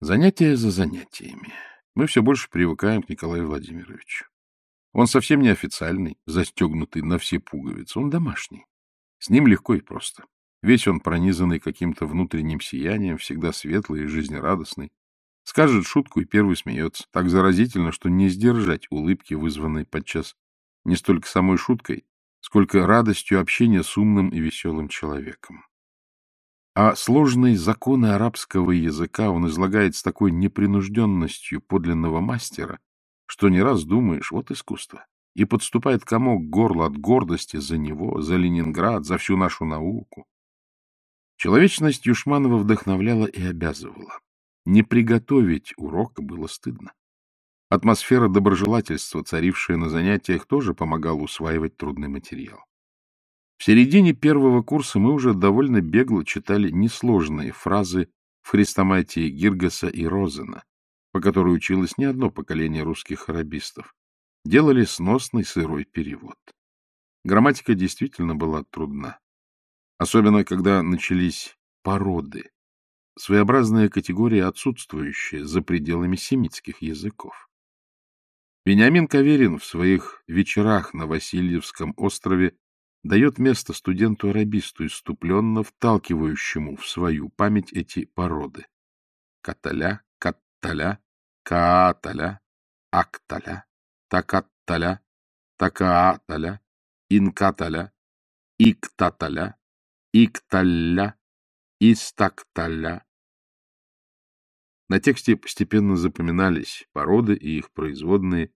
Занятия за занятиями. Мы все больше привыкаем к Николаю Владимировичу. Он совсем не официальный, застегнутый на все пуговицы. Он домашний. С ним легко и просто. Весь он пронизанный каким-то внутренним сиянием, всегда светлый и жизнерадостный. Скажет шутку и первый смеется. Так заразительно, что не сдержать улыбки, вызванной подчас не столько самой шуткой, сколько радостью общения с умным и веселым человеком. А сложные законы арабского языка он излагает с такой непринужденностью подлинного мастера, что не раз думаешь, вот искусство. И подступает комок горла от гордости за него, за Ленинград, за всю нашу науку. Человечность Юшманова вдохновляла и обязывала. Не приготовить урока было стыдно. Атмосфера доброжелательства, царившая на занятиях, тоже помогала усваивать трудный материал. В середине первого курса мы уже довольно бегло читали несложные фразы в хрестоматии Гиргаса и Розена, по которой училось не одно поколение русских арабистов. Делали сносный сырой перевод. Грамматика действительно была трудна. Особенно, когда начались породы, своеобразная категория, отсутствующая за пределами семитских языков. Вениамин Каверин в своих вечерах на Васильевском острове дает место студенту-арабисту, иступленно вталкивающему в свою память эти породы. Каталя, катталя, кааталя, акталя, такатталя, такааталя, инкаталя, иктаталя, икталя, истакталя. На тексте постепенно запоминались породы и их производные,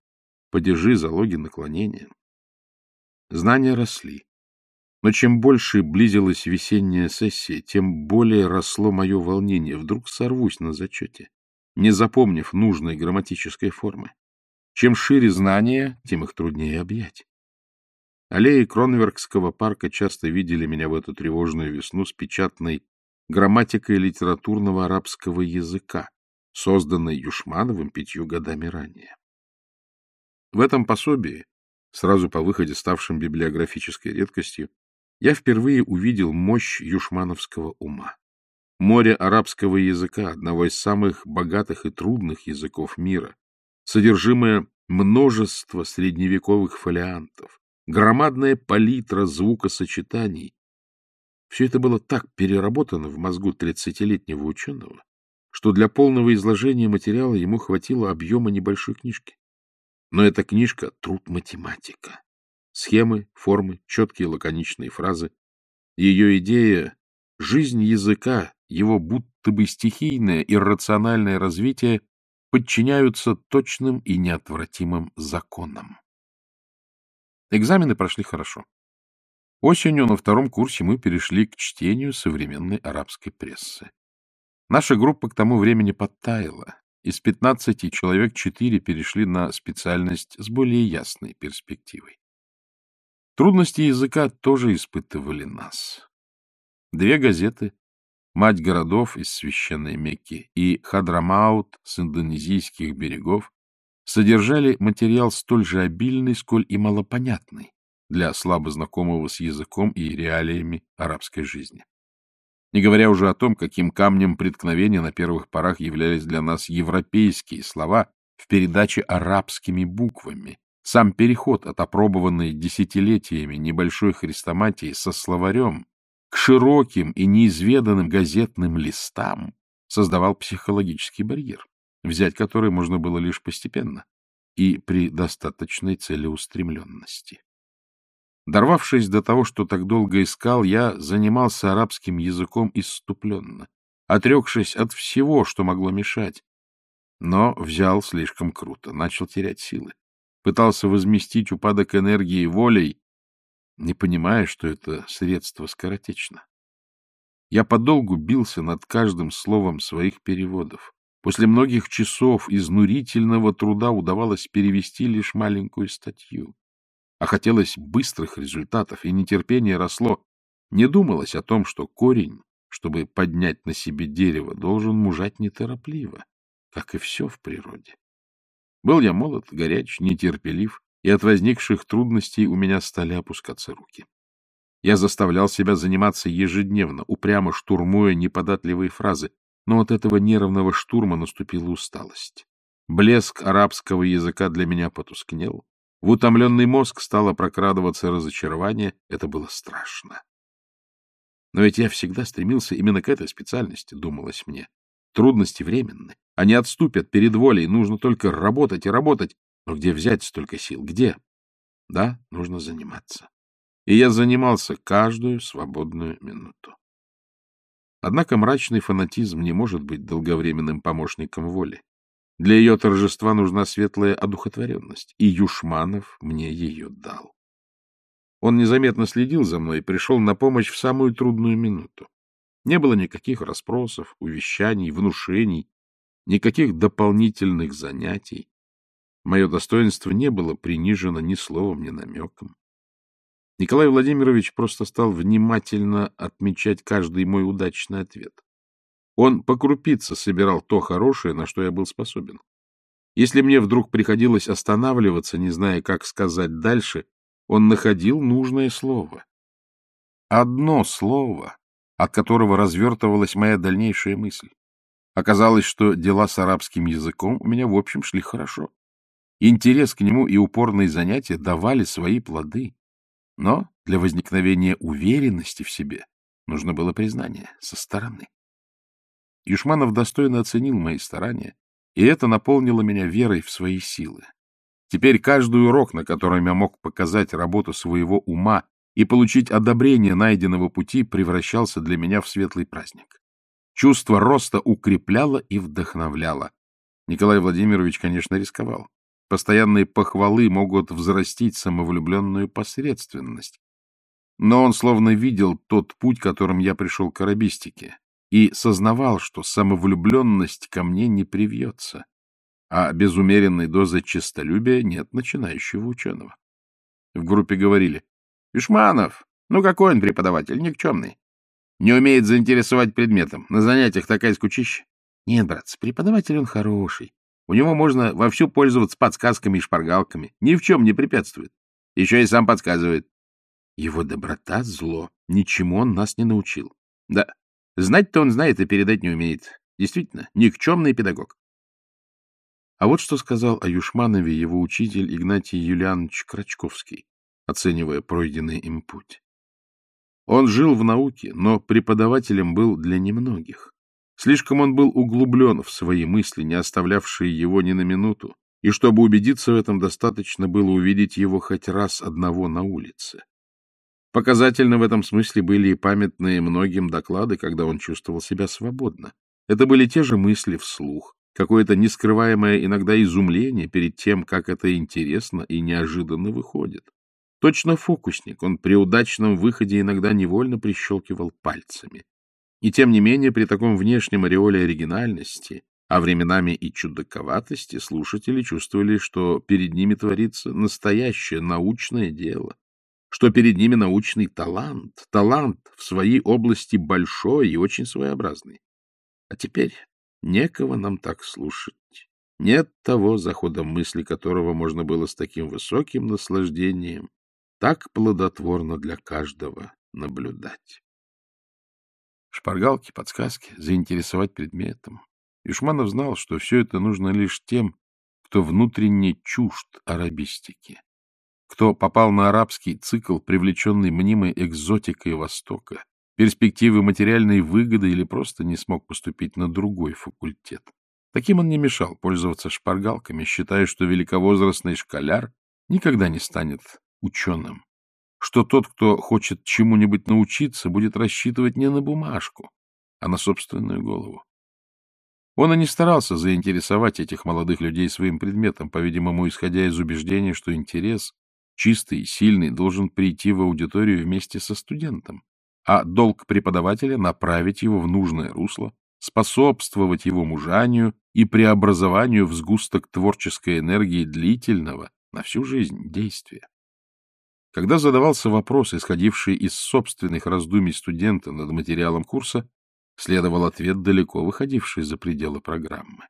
падежи, залоги, наклонения. Знания росли. Но чем больше близилась весенняя сессия, тем более росло мое волнение. Вдруг сорвусь на зачете, не запомнив нужной грамматической формы. Чем шире знания, тем их труднее объять. Аллеи Кронверкского парка часто видели меня в эту тревожную весну с печатной грамматикой литературного арабского языка, созданной Юшмановым пятью годами ранее. В этом пособии, сразу по выходе ставшем библиографической редкостью, я впервые увидел мощь юшмановского ума. Море арабского языка, одного из самых богатых и трудных языков мира, содержимое множество средневековых фолиантов, громадная палитра звукосочетаний. Все это было так переработано в мозгу тридцатилетнего ученого, что для полного изложения материала ему хватило объема небольшой книжки. Но эта книжка — труд математика. Схемы, формы, четкие лаконичные фразы. Ее идея — жизнь языка, его будто бы стихийное, иррациональное развитие подчиняются точным и неотвратимым законам. Экзамены прошли хорошо. Осенью на втором курсе мы перешли к чтению современной арабской прессы. Наша группа к тому времени подтаяла. Из 15 человек 4 перешли на специальность с более ясной перспективой. Трудности языка тоже испытывали нас. Две газеты «Мать городов» из священной Мекки и «Хадрамаут» с индонезийских берегов содержали материал столь же обильный, сколь и малопонятный для слабо знакомого с языком и реалиями арабской жизни. Не говоря уже о том, каким камнем преткновения на первых порах являлись для нас европейские слова в передаче арабскими буквами, сам переход от опробованной десятилетиями небольшой хрестоматии со словарем к широким и неизведанным газетным листам создавал психологический барьер, взять который можно было лишь постепенно и при достаточной целеустремленности. Дорвавшись до того, что так долго искал, я занимался арабским языком иступленно, отрекшись от всего, что могло мешать, но взял слишком круто, начал терять силы пытался возместить упадок энергии волей, не понимая, что это средство скоротечно. Я подолгу бился над каждым словом своих переводов. После многих часов изнурительного труда удавалось перевести лишь маленькую статью. А хотелось быстрых результатов, и нетерпение росло. Не думалось о том, что корень, чтобы поднять на себе дерево, должен мужать неторопливо, как и все в природе. Был я молод, горяч, нетерпелив, и от возникших трудностей у меня стали опускаться руки. Я заставлял себя заниматься ежедневно, упрямо штурмуя неподатливые фразы, но от этого нервного штурма наступила усталость. Блеск арабского языка для меня потускнел. В утомленный мозг стало прокрадываться разочарование. Это было страшно. Но ведь я всегда стремился именно к этой специальности, думалось мне. Трудности временны. Они отступят перед волей. Нужно только работать и работать. Но где взять столько сил? Где? Да, нужно заниматься. И я занимался каждую свободную минуту. Однако мрачный фанатизм не может быть долговременным помощником воли. Для ее торжества нужна светлая одухотворенность, и Юшманов мне ее дал. Он незаметно следил за мной и пришел на помощь в самую трудную минуту. Не было никаких расспросов, увещаний, внушений, никаких дополнительных занятий. Мое достоинство не было принижено ни словом, ни намеком. Николай Владимирович просто стал внимательно отмечать каждый мой удачный ответ. Он по крупице собирал то хорошее, на что я был способен. Если мне вдруг приходилось останавливаться, не зная, как сказать дальше, он находил нужное слово. Одно слово, от которого развертывалась моя дальнейшая мысль. Оказалось, что дела с арабским языком у меня в общем шли хорошо. Интерес к нему и упорные занятия давали свои плоды. Но для возникновения уверенности в себе нужно было признание со стороны. Юшманов достойно оценил мои старания, и это наполнило меня верой в свои силы. Теперь каждый урок, на котором я мог показать работу своего ума и получить одобрение найденного пути, превращался для меня в светлый праздник. Чувство роста укрепляло и вдохновляло. Николай Владимирович, конечно, рисковал. Постоянные похвалы могут взрастить самовлюбленную посредственность. Но он словно видел тот путь, которым я пришел к арабистике, и сознавал, что самовлюбленность ко мне не привьется, а без умеренной дозы честолюбия нет начинающего ученого. В группе говорили, «Ишманов, ну какой он преподаватель, никчемный. Не умеет заинтересовать предметом, на занятиях такая скучища». Нет, братцы, преподаватель он хороший. У него можно вовсю пользоваться подсказками и шпаргалками. Ни в чем не препятствует. Еще и сам подсказывает. Его доброта — зло. Ничему он нас не научил. Да, Знать-то он знает и передать не умеет. Действительно, никчемный педагог. А вот что сказал о Юшманове его учитель Игнатий Юлианович Крачковский, оценивая пройденный им путь. Он жил в науке, но преподавателем был для немногих. Слишком он был углублен в свои мысли, не оставлявшие его ни на минуту, и чтобы убедиться в этом, достаточно было увидеть его хоть раз одного на улице. Показательны в этом смысле были и памятные многим доклады, когда он чувствовал себя свободно. Это были те же мысли вслух, какое-то нескрываемое иногда изумление перед тем, как это интересно и неожиданно выходит. Точно фокусник, он при удачном выходе иногда невольно прищелкивал пальцами. И тем не менее, при таком внешнем ореоле оригинальности, а временами и чудаковатости, слушатели чувствовали, что перед ними творится настоящее научное дело, что перед ними научный талант, талант в своей области большой и очень своеобразный. А теперь некого нам так слушать. Нет того захода мысли, которого можно было с таким высоким наслаждением, так плодотворно для каждого наблюдать. Шпаргалки, подсказки, заинтересовать предметом. Юшманов знал, что все это нужно лишь тем, кто внутренне чужд арабистики кто попал на арабский цикл, привлеченный мнимой экзотикой Востока, перспективы материальной выгоды или просто не смог поступить на другой факультет. Таким он не мешал пользоваться шпаргалками, считая, что великовозрастный школяр никогда не станет ученым, что тот, кто хочет чему-нибудь научиться, будет рассчитывать не на бумажку, а на собственную голову. Он и не старался заинтересовать этих молодых людей своим предметом, по-видимому, исходя из убеждения, что интерес чистый, сильный, должен прийти в аудиторию вместе со студентом, а долг преподавателя — направить его в нужное русло, способствовать его мужанию и преобразованию в сгусток творческой энергии длительного, на всю жизнь, действия. Когда задавался вопрос, исходивший из собственных раздумий студента над материалом курса, следовал ответ, далеко выходивший за пределы программы.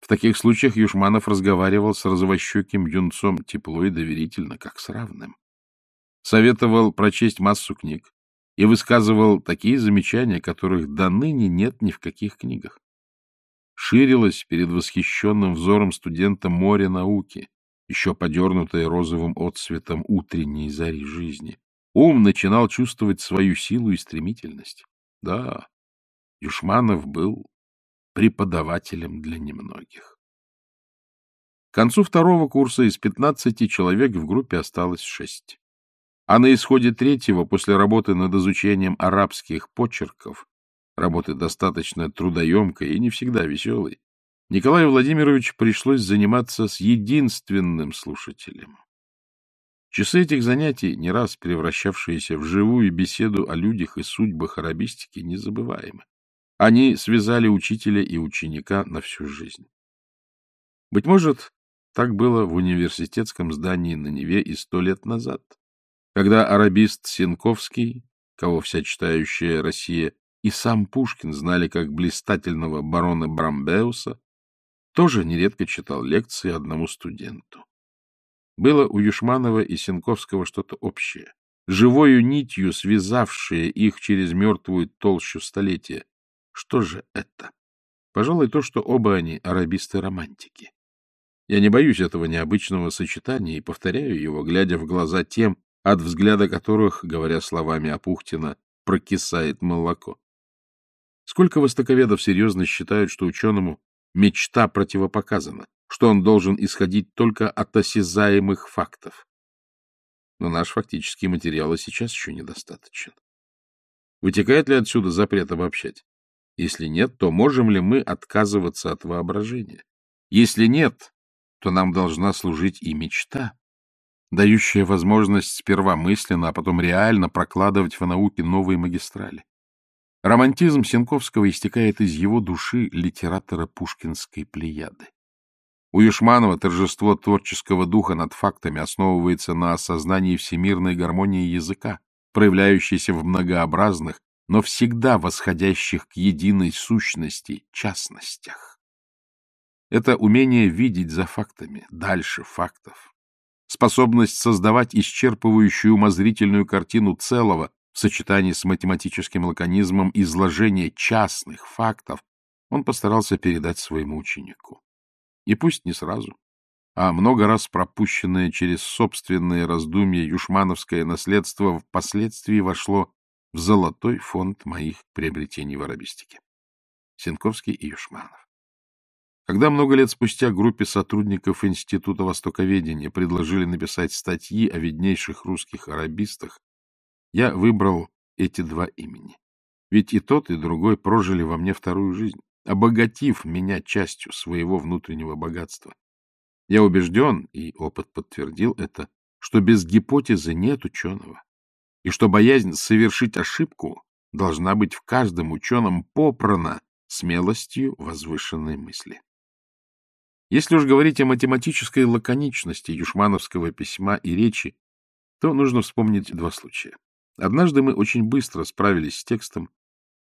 В таких случаях Юшманов разговаривал с розовощеким юнцом тепло и доверительно, как с равным. Советовал прочесть массу книг и высказывал такие замечания, которых до ныне нет ни в каких книгах. ширилось перед восхищенным взором студента море науки, еще подернутое розовым отсветом утренней зари жизни. Ум начинал чувствовать свою силу и стремительность. Да, Юшманов был преподавателем для немногих. К концу второго курса из 15 человек в группе осталось шесть. А на исходе третьего, после работы над изучением арабских почерков, работы достаточно трудоемкой и не всегда веселой, Николаю Владимировичу пришлось заниматься с единственным слушателем. Часы этих занятий, не раз превращавшиеся в живую беседу о людях и судьбах арабистики, незабываемы. Они связали учителя и ученика на всю жизнь. Быть может, так было в университетском здании на Неве и сто лет назад, когда арабист Сенковский, кого вся читающая Россия и сам Пушкин знали как блистательного барона Брамбеуса, тоже нередко читал лекции одному студенту. Было у Юшманова и Сенковского что-то общее, живою нитью связавшее их через мертвую толщу столетия. Что же это? Пожалуй, то, что оба они арабисты-романтики. Я не боюсь этого необычного сочетания и повторяю его, глядя в глаза тем, от взгляда которых, говоря словами Апухтина, прокисает молоко. Сколько востоковедов серьезно считают, что ученому мечта противопоказана, что он должен исходить только от осязаемых фактов. Но наш фактический материал и сейчас еще недостаточен. Вытекает ли отсюда запрет обобщать? Если нет, то можем ли мы отказываться от воображения? Если нет, то нам должна служить и мечта, дающая возможность сперва мысленно, а потом реально прокладывать в науке новые магистрали. Романтизм Сенковского истекает из его души литератора пушкинской плеяды. У Юшманова торжество творческого духа над фактами основывается на осознании всемирной гармонии языка, проявляющейся в многообразных, но всегда восходящих к единой сущности частностях. Это умение видеть за фактами, дальше фактов, способность создавать исчерпывающую умозрительную картину целого, в сочетании с математическим лаконизмом изложения частных фактов он постарался передать своему ученику. И пусть не сразу, а много раз пропущенное через собственные раздумья юшмановское наследство впоследствии вошло в золотой фонд моих приобретений в арабистике. Сенковский и Юшманов. Когда много лет спустя группе сотрудников Института Востоковедения предложили написать статьи о виднейших русских арабистах, я выбрал эти два имени. Ведь и тот, и другой прожили во мне вторую жизнь, обогатив меня частью своего внутреннего богатства. Я убежден, и опыт подтвердил это, что без гипотезы нет ученого, и что боязнь совершить ошибку должна быть в каждом ученом попрана смелостью возвышенной мысли. Если уж говорить о математической лаконичности юшмановского письма и речи, то нужно вспомнить два случая. Однажды мы очень быстро справились с текстом.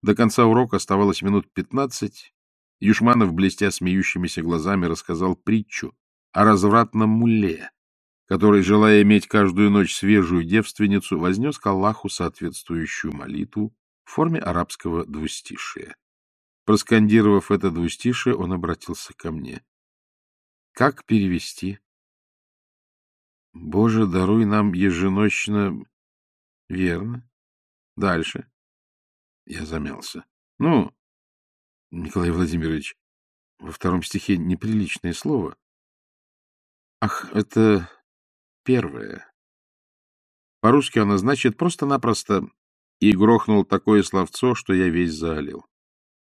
До конца урока оставалось минут пятнадцать. Юшманов, блестя смеющимися глазами, рассказал притчу о развратном мулле, который, желая иметь каждую ночь свежую девственницу, вознес к Аллаху соответствующую молитву в форме арабского двустишия. Проскандировав это двустишие, он обратился ко мне. — Как перевести? — Боже, даруй нам еженочно — Верно. Дальше. Я замялся. — Ну, Николай Владимирович, во втором стихе неприличное слово. Ах, это первое. По-русски оно значит просто-напросто и грохнул такое словцо, что я весь залил.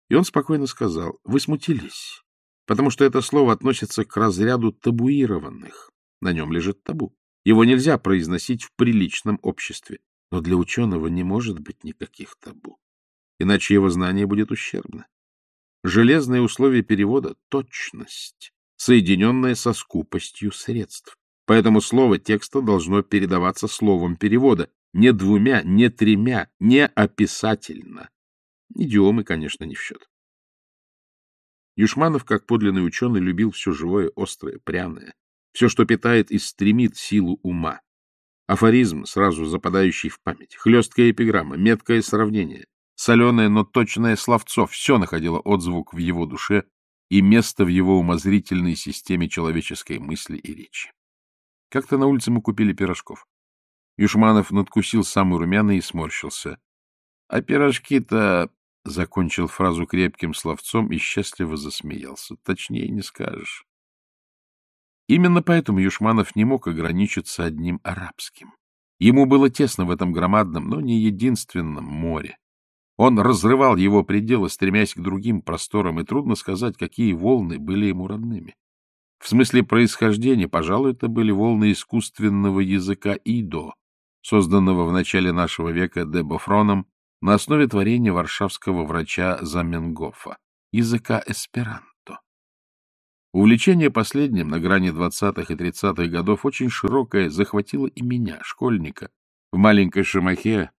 И он спокойно сказал, вы смутились, потому что это слово относится к разряду табуированных. На нем лежит табу. Его нельзя произносить в приличном обществе. Но для ученого не может быть никаких табу, иначе его знание будет ущербно. Железное условие перевода — точность, соединенная со скупостью средств. Поэтому слово текста должно передаваться словом перевода, не двумя, не тремя, не описательно. Идиомы, конечно, не в счет. Юшманов, как подлинный ученый, любил все живое, острое, пряное, все, что питает и стремит силу ума. Афоризм, сразу западающий в память, хлесткая эпиграмма, меткое сравнение, соленое, но точное словцо — все находило отзвук в его душе и место в его умозрительной системе человеческой мысли и речи. Как-то на улице мы купили пирожков. Юшманов надкусил самый румяный и сморщился. — А пирожки-то... — закончил фразу крепким словцом и счастливо засмеялся. — Точнее не скажешь. Именно поэтому Юшманов не мог ограничиться одним арабским. Ему было тесно в этом громадном, но не единственном море. Он разрывал его пределы, стремясь к другим просторам, и трудно сказать, какие волны были ему родными. В смысле происхождения, пожалуй, это были волны искусственного языка Идо, созданного в начале нашего века Дебофроном на основе творения варшавского врача Заменгофа, языка эсперанто. Увлечение последним на грани 20-х и 30-х годов очень широкое захватило и меня, школьника. В маленькой Шамахе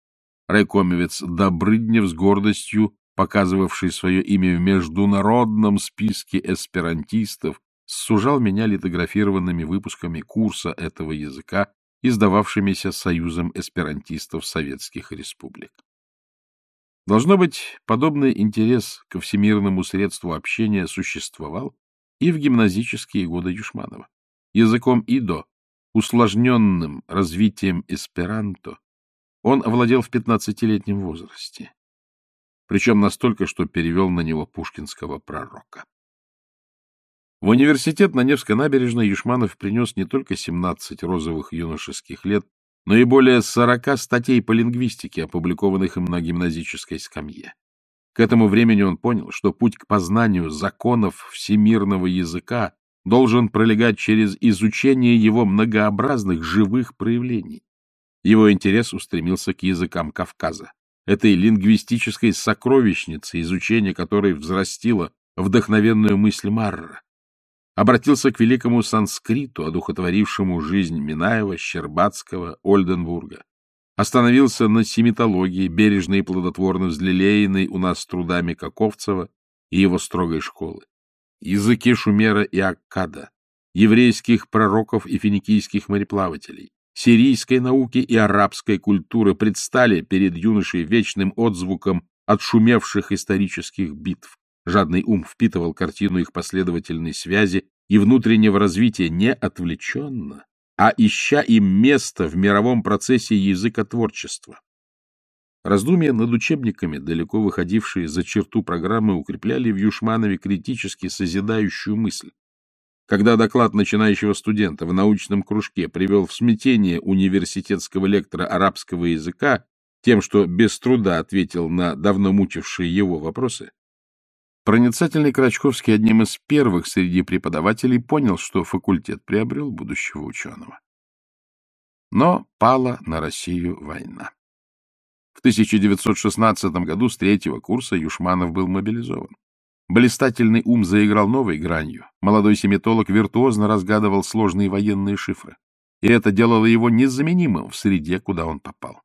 райкомовец Добрыднев с гордостью, показывавший свое имя в международном списке эсперантистов, сужал меня литографированными выпусками курса этого языка, издававшимися Союзом эсперантистов Советских Республик. Должно быть, подобный интерес ко всемирному средству общения существовал и в гимназические годы Юшманова. Языком идо, усложненным развитием эсперанто, он овладел в 15-летнем возрасте, причем настолько, что перевел на него пушкинского пророка. В университет на Невской набережной Юшманов принес не только 17 розовых юношеских лет, но и более 40 статей по лингвистике, опубликованных им на гимназической скамье. К этому времени он понял, что путь к познанию законов всемирного языка должен пролегать через изучение его многообразных живых проявлений. Его интерес устремился к языкам Кавказа, этой лингвистической сокровищнице, изучение которой взрастило вдохновенную мысль Марра. Обратился к великому санскриту, одухотворившему жизнь Минаева, Щербатского, Ольденбурга остановился на семитологии, бережно и плодотворно взлелеянной у нас трудами Каковцева и его строгой школы, языке Шумера и Аккада, еврейских пророков и финикийских мореплавателей, сирийской науки и арабской культуры предстали перед юношей вечным отзвуком отшумевших исторических битв. Жадный ум впитывал картину их последовательной связи и внутреннего развития не отвлеченно, а ища им место в мировом процессе языкотворчества. Раздумья над учебниками, далеко выходившие за черту программы, укрепляли в Юшманове критически созидающую мысль. Когда доклад начинающего студента в научном кружке привел в смятение университетского лектора арабского языка тем, что без труда ответил на давно мучившие его вопросы, Проницательный Крачковский одним из первых среди преподавателей понял, что факультет приобрел будущего ученого. Но пала на Россию война. В 1916 году с третьего курса Юшманов был мобилизован. Блистательный ум заиграл новой гранью. Молодой семитолог виртуозно разгадывал сложные военные шифры. И это делало его незаменимым в среде, куда он попал.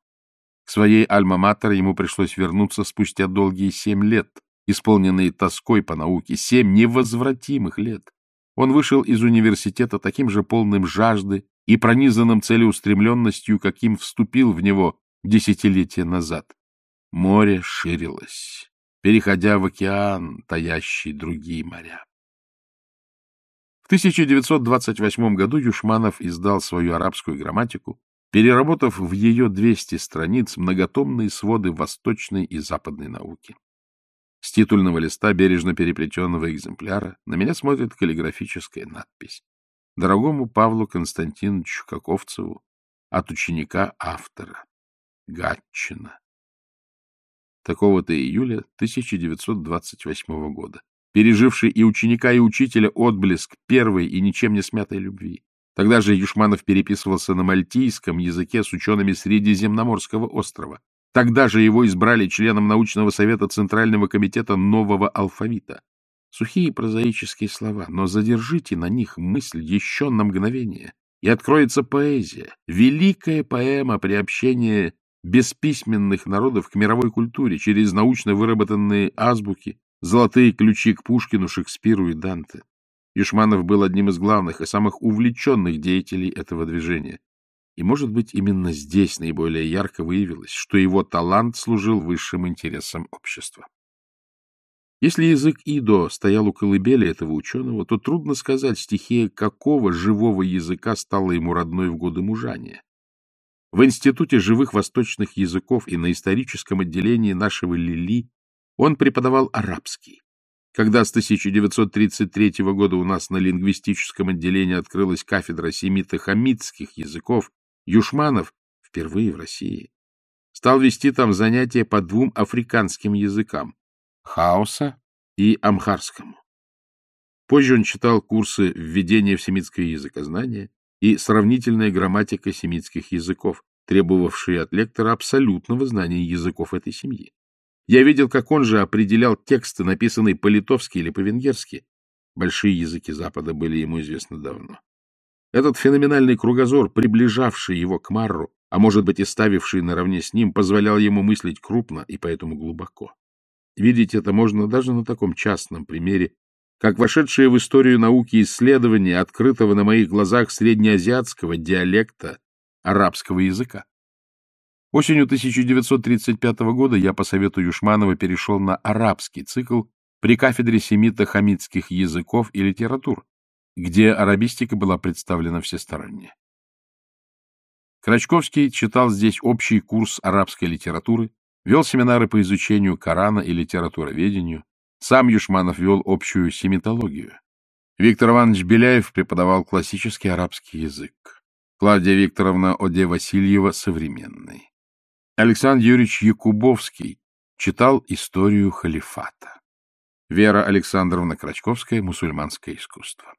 К своей альма-матер ему пришлось вернуться спустя долгие семь лет, исполненные тоской по науке, семь невозвратимых лет. Он вышел из университета таким же полным жажды и пронизанным целеустремленностью, каким вступил в него десятилетия назад. Море ширилось, переходя в океан, таящий другие моря. В 1928 году Юшманов издал свою арабскую грамматику, переработав в ее 200 страниц многотомные своды восточной и западной науки. С титульного листа бережно переплетенного экземпляра на меня смотрит каллиграфическая надпись. Дорогому Павлу Константиновичу Каковцеву от ученика автора. Гатчина. Такого-то июля 1928 года. Переживший и ученика, и учителя отблеск первой и ничем не смятой любви. Тогда же Юшманов переписывался на мальтийском языке с учеными Средиземноморского острова. Тогда же его избрали членом научного совета Центрального комитета нового алфавита. Сухие прозаические слова, но задержите на них мысль еще на мгновение, и откроется поэзия, великая поэма приобщения бесписьменных народов к мировой культуре через научно выработанные азбуки, золотые ключи к Пушкину, Шекспиру и Данте. Юшманов был одним из главных и самых увлеченных деятелей этого движения. И, может быть, именно здесь наиболее ярко выявилось, что его талант служил высшим интересам общества. Если язык Идо стоял у колыбели этого ученого, то трудно сказать, стихия какого живого языка стала ему родной в годы мужания. В Институте живых восточных языков и на историческом отделении нашего Лили он преподавал арабский. Когда с 1933 года у нас на лингвистическом отделении открылась кафедра семито-хамитских языков, Юшманов, впервые в России, стал вести там занятия по двум африканским языкам — хаоса и амхарскому. Позже он читал курсы введения в семитское языкознание и сравнительная грамматика семитских языков, требовавшие от лектора абсолютного знания языков этой семьи. Я видел, как он же определял тексты, написанные по-литовски или по-венгерски. Большие языки Запада были ему известны давно. Этот феноменальный кругозор, приближавший его к Марру, а может быть и ставивший наравне с ним, позволял ему мыслить крупно и поэтому глубоко. Видеть это можно даже на таком частном примере, как вошедшее в историю науки исследование открытого на моих глазах среднеазиатского диалекта арабского языка. Осенью 1935 года я по совету Юшманова перешел на арабский цикл при кафедре семито-хамитских языков и литератур, где арабистика была представлена всесторонне. Крачковский читал здесь общий курс арабской литературы, вел семинары по изучению Корана и литературоведению, сам Юшманов вел общую семитологию. Виктор Иванович Беляев преподавал классический арабский язык. Клавдия Викторовна Оде Васильева — современный. Александр Юрьевич Якубовский читал историю халифата. Вера Александровна Крачковская — мусульманское искусство.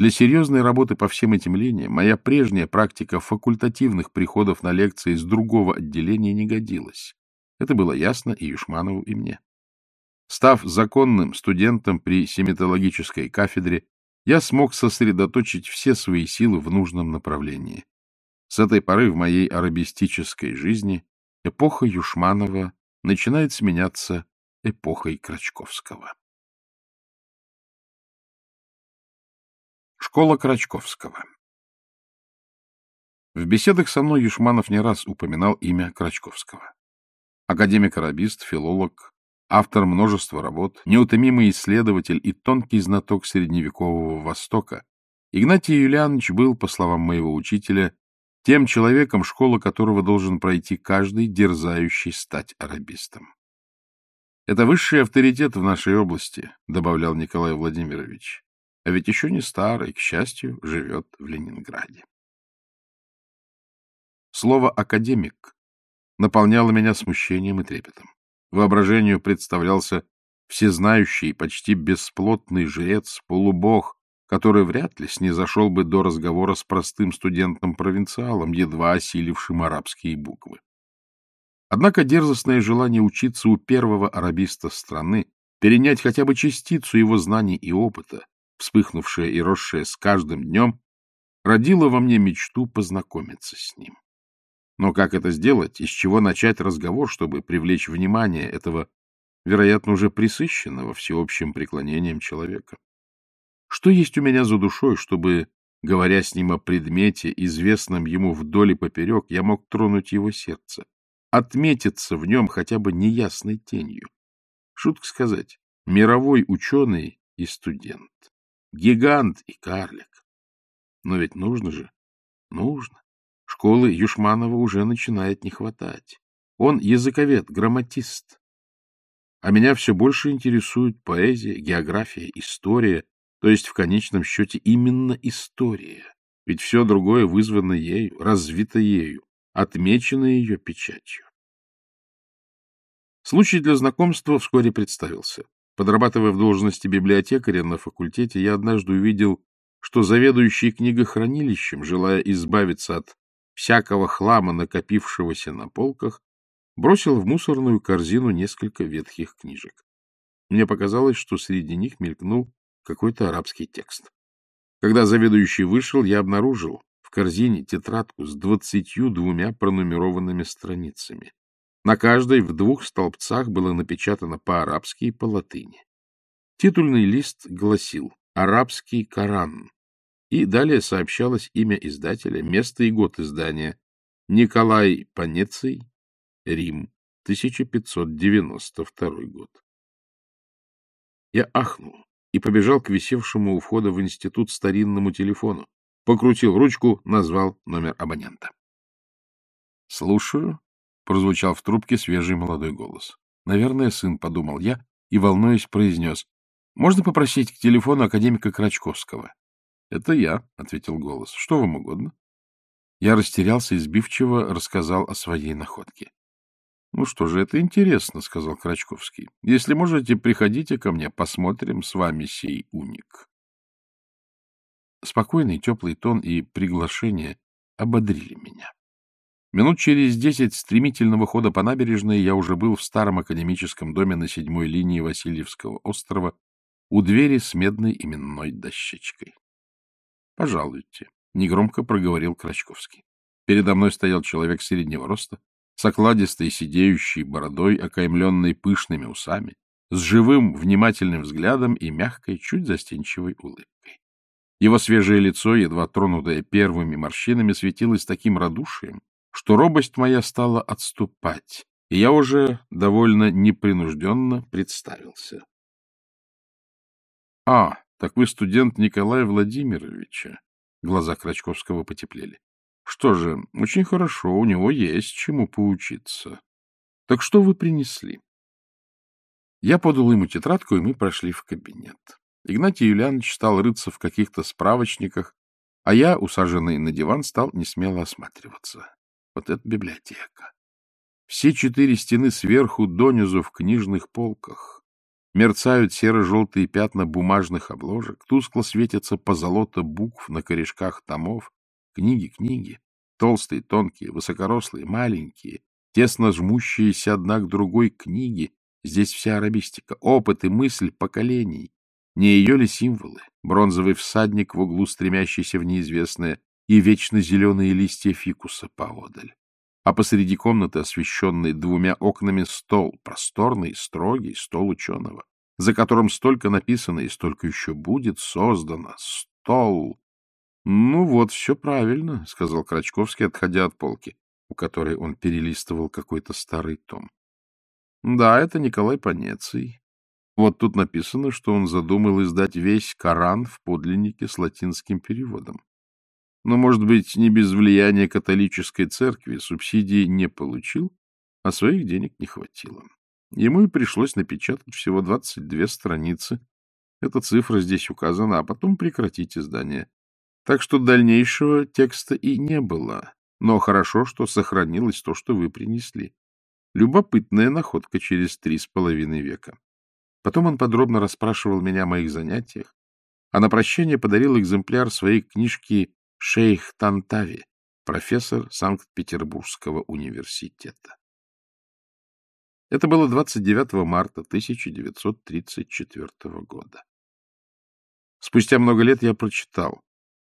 Для серьезной работы по всем этим линиям моя прежняя практика факультативных приходов на лекции с другого отделения не годилась. Это было ясно и Юшманову, и мне. Став законным студентом при семитологической кафедре, я смог сосредоточить все свои силы в нужном направлении. С этой поры в моей арабистической жизни эпоха Юшманова начинает сменяться эпохой Крачковского. Школа Крачковского В беседах со мной Юшманов не раз упоминал имя Крачковского. Академик-арабист, филолог, автор множества работ, неутомимый исследователь и тонкий знаток средневекового Востока, Игнатий Юлианович был, по словам моего учителя, тем человеком, школа которого должен пройти каждый, дерзающий стать арабистом. «Это высший авторитет в нашей области», — добавлял Николай Владимирович. «А ведь еще не старый, к счастью, живет в Ленинграде». Слово «академик» наполняло меня смущением и трепетом. Воображению представлялся всезнающий, почти бесплотный жрец, полубог, который вряд ли снизошел бы до разговора с простым студентом-провинциалом, едва осилившим арабские буквы. Однако дерзостное желание учиться у первого арабиста страны, перенять хотя бы частицу его знаний и опыта, вспыхнувшее и росшее с каждым днем, родило во мне мечту познакомиться с ним. Но как это сделать, из чего начать разговор, чтобы привлечь внимание этого, вероятно, уже присыщенного всеобщим преклонением человека? Что есть у меня за душой, чтобы, говоря с ним о предмете, известном ему вдоль и поперек, я мог тронуть его сердце, отметиться в нем хотя бы неясной тенью? Шутка сказать, мировой ученый и студент, гигант и карлик. Но ведь нужно же, нужно. Школы Юшманова уже начинает не хватать. Он языковед, грамматист. А меня все больше интересует поэзия, география, история, то есть в конечном счете именно история. Ведь все другое вызвано ею, развито ею, отмечено ее печатью. Случай для знакомства вскоре представился. Подрабатывая в должности библиотекаря на факультете, я однажды увидел, что заведующий книгохранилищем, желая избавиться от всякого хлама, накопившегося на полках, бросил в мусорную корзину несколько ветхих книжек. Мне показалось, что среди них мелькнул какой-то арабский текст. Когда заведующий вышел, я обнаружил в корзине тетрадку с двадцатью двумя пронумерованными страницами. На каждой в двух столбцах было напечатано по-арабски и по-латыни. Титульный лист гласил «Арабский Коран», и далее сообщалось имя издателя, место и год издания. Николай Панеций, Рим, 1592 год. Я ахнул и побежал к висевшему у входа в институт старинному телефону. Покрутил ручку, назвал номер абонента. — Слушаю, — прозвучал в трубке свежий молодой голос. Наверное, сын, — подумал я, и, волнуясь, произнес. — Можно попросить к телефону академика Крачковского? — Это я, — ответил голос. — Что вам угодно? Я растерялся и сбивчиво рассказал о своей находке. — Ну что же, это интересно, — сказал Крачковский. — Если можете, приходите ко мне, посмотрим с вами сей уник. Спокойный, теплый тон и приглашение ободрили меня. Минут через десять стремительного хода по набережной я уже был в старом академическом доме на седьмой линии Васильевского острова у двери с медной именной дощечкой. — Пожалуйте, — негромко проговорил Крачковский. Передо мной стоял человек среднего роста, с окладистой сидеющей бородой, окаймленной пышными усами, с живым, внимательным взглядом и мягкой, чуть застенчивой улыбкой. Его свежее лицо, едва тронутое первыми морщинами, светилось таким радушием, что робость моя стала отступать, и я уже довольно непринужденно представился. — А, так вы студент Николая Владимировича. Глаза Крачковского потеплели. — Что же, очень хорошо, у него есть чему поучиться. Так что вы принесли? Я подал ему тетрадку, и мы прошли в кабинет. Игнатий Юлианович стал рыться в каких-то справочниках, а я, усаженный на диван, стал несмело осматриваться. Вот это библиотека. Все четыре стены сверху донизу в книжных полках. Мерцают серо-желтые пятна бумажных обложек, тускло светятся позолота букв на корешках томов. Книги, книги. Толстые, тонкие, высокорослые, маленькие, тесно жмущиеся одна к другой книги. Здесь вся арабистика, опыт и мысль поколений. Не ее ли символы? Бронзовый всадник в углу, стремящийся в неизвестное, и вечно зеленые листья фикуса поодаль. А посреди комнаты, освещенный двумя окнами, стол, просторный, строгий, стол ученого, за которым столько написано и столько еще будет создано. Стол! — Ну вот, все правильно, — сказал Крачковский, отходя от полки, у которой он перелистывал какой-то старый том. — Да, это Николай Панеций, вот тут написано, что он задумал издать весь Коран в подлиннике с латинским переводом. Но, может быть, не без влияния католической церкви субсидии не получил, а своих денег не хватило. Ему и пришлось напечатать всего 22 страницы. Эта цифра здесь указана, а потом прекратить издание. Так что дальнейшего текста и не было. Но хорошо, что сохранилось то, что вы принесли. Любопытная находка через три с половиной века. Потом он подробно расспрашивал меня о моих занятиях, а на прощание подарил экземпляр своей книжки «Шейх Тантави», профессор Санкт-Петербургского университета. Это было 29 марта 1934 года. Спустя много лет я прочитал.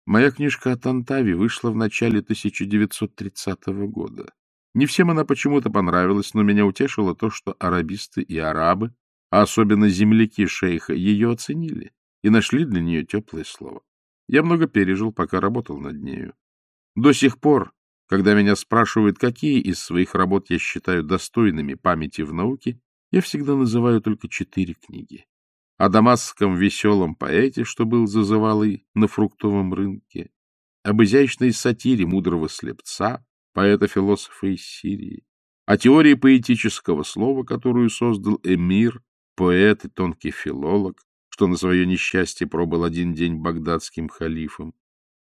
Моя книжка о Тантаве вышла в начале 1930 года. Не всем она почему-то понравилась, но меня утешило то, что арабисты и арабы а особенно земляки шейха, ее оценили и нашли для нее теплое слово. Я много пережил, пока работал над нею. До сих пор, когда меня спрашивают, какие из своих работ я считаю достойными памяти в науке, я всегда называю только четыре книги. О дамасском веселом поэте, что был зазывалый на фруктовом рынке, об изящной сатире мудрого слепца, поэта-философа из Сирии, о теории поэтического слова, которую создал эмир поэт и тонкий филолог, что на свое несчастье пробыл один день багдадским халифом,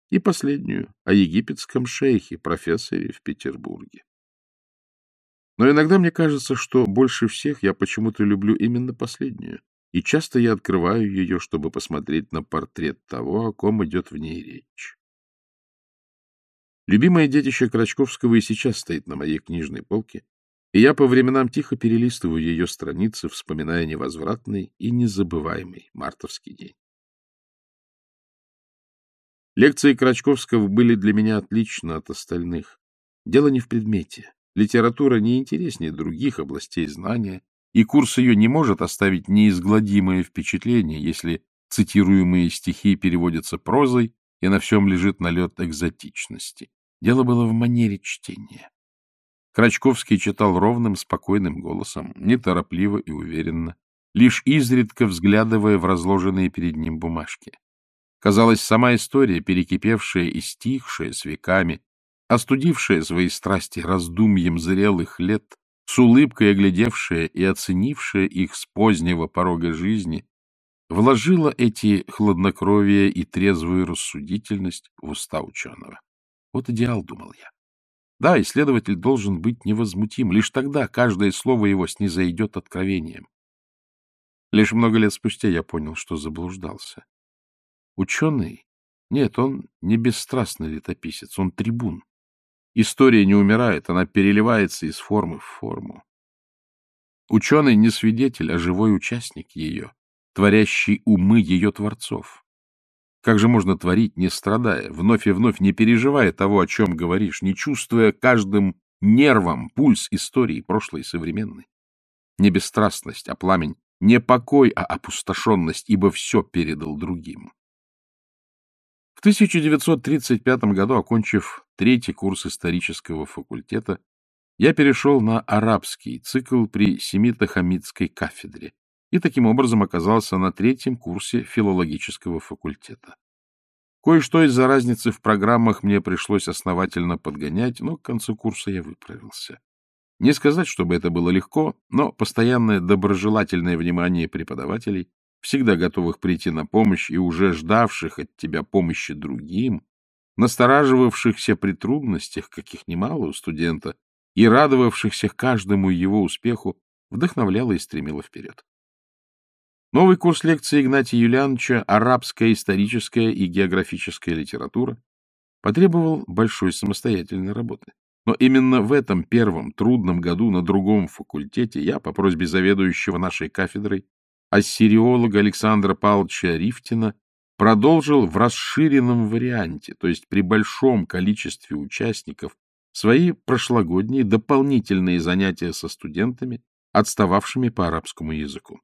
и последнюю о египетском шейхе, профессоре в Петербурге. Но иногда мне кажется, что больше всех я почему-то люблю именно последнюю, и часто я открываю ее, чтобы посмотреть на портрет того, о ком идет в ней речь. Любимое детище Крачковского и сейчас стоит на моей книжной полке, и я по временам тихо перелистываю ее страницы, вспоминая невозвратный и незабываемый мартовский день. Лекции Крачковского были для меня отлично от остальных. Дело не в предмете. Литература не интереснее других областей знания, и курс ее не может оставить неизгладимое впечатление, если цитируемые стихи переводятся прозой, и на всем лежит налет экзотичности. Дело было в манере чтения. Крачковский читал ровным, спокойным голосом, неторопливо и уверенно. лишь изредка взглядывая в разложенные перед ним бумажки. Казалось, сама история, перекипевшая и стихшая с веками, остудившая свои страсти раздумьем зрелых лет, с улыбкой оглядевшая и оценившая их с позднего порога жизни, вложила эти хладнокровие и трезвую рассудительность в уста ученого. Вот идеал, думал я. Да, исследователь должен быть невозмутим, лишь тогда каждое слово его снизойдет откровением. Лишь много лет спустя я понял, что заблуждался. Ученый? Нет, он не бесстрастный летописец, он трибун. История не умирает, она переливается из формы в форму. Ученый не свидетель, а живой участник ее, творящий умы ее творцов. Как же можно творить, не страдая, вновь и вновь не переживая того, о чем говоришь, не чувствуя каждым нервом пульс истории прошлой и современной? Не бесстрастность, а пламень, не покой, а опустошенность, ибо все передал другим. В 1935 году, окончив третий курс исторического факультета, я перешел на арабский цикл при Семито-Хамидской кафедре и таким образом оказался на третьем курсе филологического факультета. Кое-что из-за разницы в программах мне пришлось основательно подгонять, но к концу курса я выправился. Не сказать, чтобы это было легко, но постоянное доброжелательное внимание преподавателей всегда готовых прийти на помощь и уже ждавших от тебя помощи другим, настораживавшихся при трудностях, каких немало у студента, и радовавшихся каждому его успеху, вдохновляло и стремило вперед. Новый курс лекции Игнатия Юлиановича «Арабская историческая и географическая литература» потребовал большой самостоятельной работы. Но именно в этом первом трудном году на другом факультете я, по просьбе заведующего нашей кафедрой, ассириолога Александра Павловича Рифтина продолжил в расширенном варианте, то есть при большом количестве участников, свои прошлогодние дополнительные занятия со студентами, отстававшими по арабскому языку.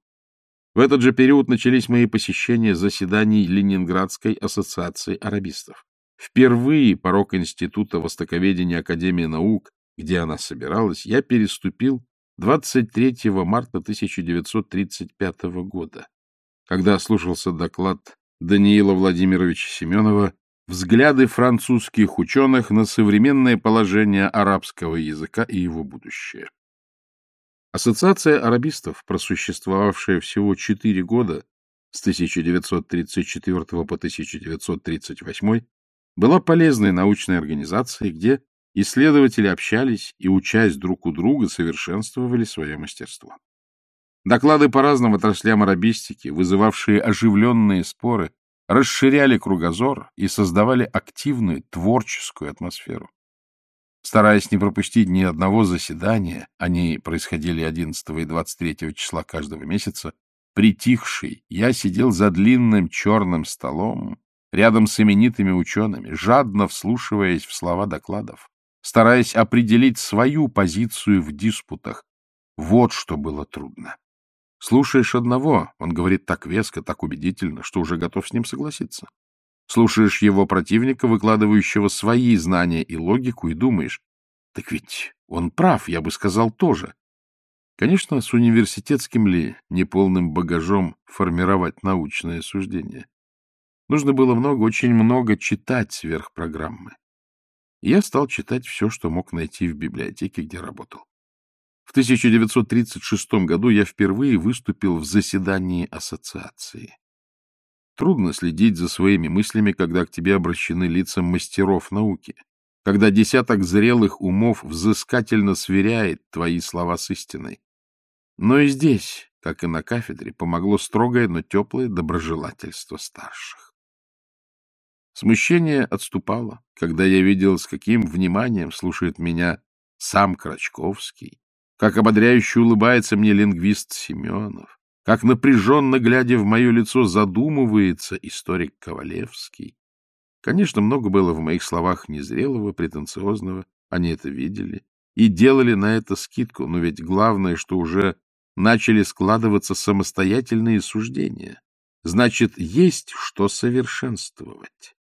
В этот же период начались мои посещения заседаний Ленинградской ассоциации арабистов. Впервые порог Института Востоковедения Академии наук, где она собиралась, я переступил 23 марта 1935 года, когда слушался доклад Даниила Владимировича Семенова «Взгляды французских ученых на современное положение арабского языка и его будущее». Ассоциация арабистов, просуществовавшая всего четыре года, с 1934 по 1938, была полезной научной организацией, где Исследователи общались и, учась друг у друга, совершенствовали свое мастерство. Доклады по разным отраслям арабистики, вызывавшие оживленные споры, расширяли кругозор и создавали активную творческую атмосферу. Стараясь не пропустить ни одного заседания, они происходили 11 и 23 числа каждого месяца, притихший, я сидел за длинным черным столом, рядом с именитыми учеными, жадно вслушиваясь в слова докладов стараясь определить свою позицию в диспутах. Вот что было трудно. Слушаешь одного, он говорит так веско, так убедительно, что уже готов с ним согласиться. Слушаешь его противника, выкладывающего свои знания и логику, и думаешь, так ведь он прав, я бы сказал, тоже. Конечно, с университетским ли неполным багажом формировать научное суждение. Нужно было много, очень много читать сверх программы я стал читать все, что мог найти в библиотеке, где работал. В 1936 году я впервые выступил в заседании ассоциации. Трудно следить за своими мыслями, когда к тебе обращены лица мастеров науки, когда десяток зрелых умов взыскательно сверяет твои слова с истиной. Но и здесь, как и на кафедре, помогло строгое, но теплое доброжелательство старших. Смущение отступало, когда я видел, с каким вниманием слушает меня сам Крачковский, как ободряюще улыбается мне лингвист Семенов, как напряженно, глядя в мое лицо, задумывается историк Ковалевский. Конечно, много было в моих словах незрелого, претенциозного, они это видели и делали на это скидку, но ведь главное, что уже начали складываться самостоятельные суждения. Значит, есть что совершенствовать.